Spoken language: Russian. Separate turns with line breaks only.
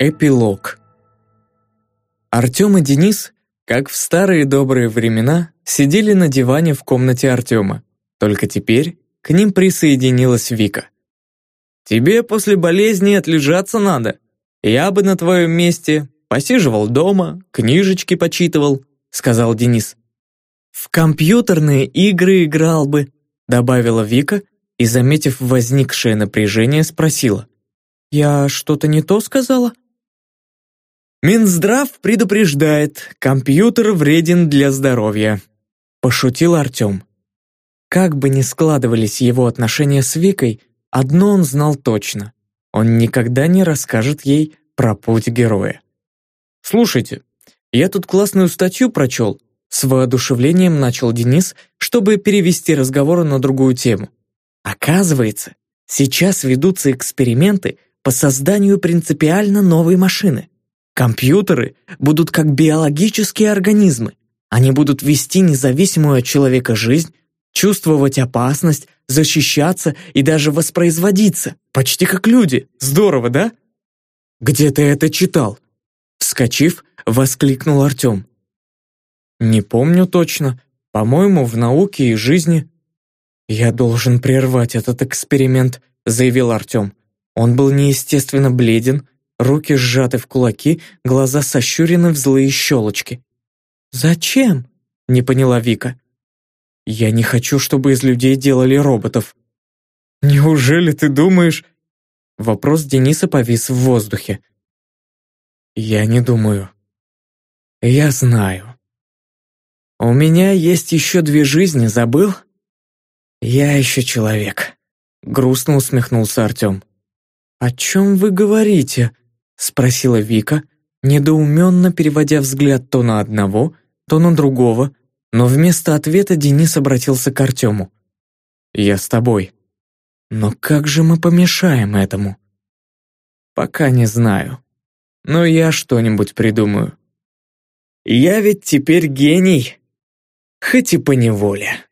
Эпилог Артем и Денис, как в старые добрые времена, сидели на диване в комнате Артема. Только теперь к ним присоединилась Вика. «Тебе после болезни отлежаться надо. Я бы на твоем месте посиживал дома, книжечки почитывал», сказал Денис. «В компьютерные игры играл бы», добавила Вика и, заметив возникшее напряжение, спросила. «Я что-то не то сказала?» «Минздрав предупреждает, компьютер вреден для здоровья», пошутил Артем. Как бы ни складывались его отношения с Викой, одно он знал точно. Он никогда не расскажет ей про путь героя. «Слушайте, я тут классную статью прочел», с воодушевлением начал Денис, чтобы перевести разговор на другую тему. Оказывается, сейчас ведутся эксперименты по созданию принципиально новой машины. Компьютеры будут как биологические организмы. Они будут вести независимую от человека жизнь, чувствовать опасность, защищаться и даже воспроизводиться. Почти как люди. Здорово, да? «Где ты это читал?» Вскочив, воскликнул Артем. «Не помню точно. По-моему, в науке и жизни». «Я должен прервать этот эксперимент», — заявил Артем. Он был неестественно бледен, руки сжаты в кулаки, глаза сощурены в злые щелочки. «Зачем?» — не поняла Вика. «Я не хочу, чтобы из людей делали роботов». «Неужели ты думаешь...» Вопрос Дениса повис в воздухе. «Я не думаю. Я знаю. У меня есть еще две жизни, забыл? Я еще человек», — грустно усмехнулся Артем. «О чем вы говорите?» — спросила Вика, недоуменно переводя взгляд то на одного, то на другого, но вместо ответа Денис обратился к Артему. «Я с тобой. Но как же мы помешаем этому?» «Пока не знаю. Но я что-нибудь придумаю. Я ведь теперь гений, хоть и поневоле».